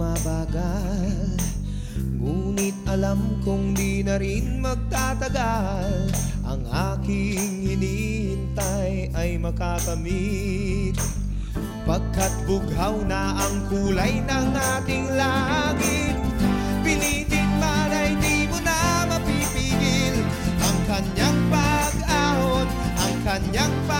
mahal Ngunit alam kong di na rin magtatagal. Ang aking hinihintay ay makakamit. Pagkat bughaw na ang kulay ng ating langit Pilitin man ay di mo na mapipigil. Ang kanyang pag-ahon, ang kanyang pag-ising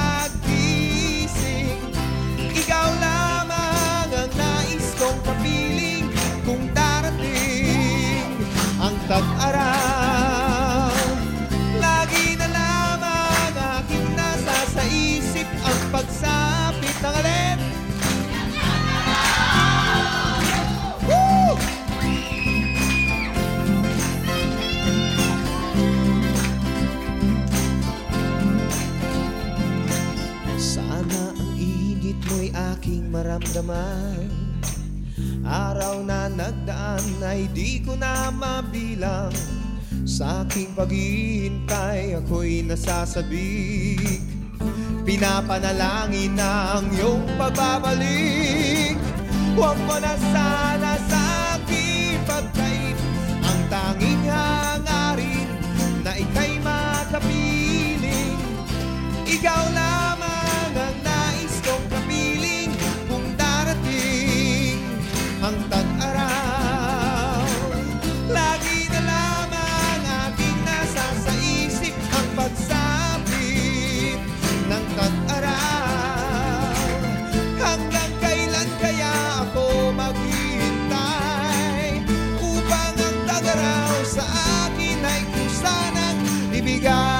mo'y aking maramdaman. Araw na nagdaan ay di ko na mabilang. Sa aking paghihintay ako'y nasasabik. Pinapanalangin na ang iyong pagbabalik. Huwag mo na sana sa got.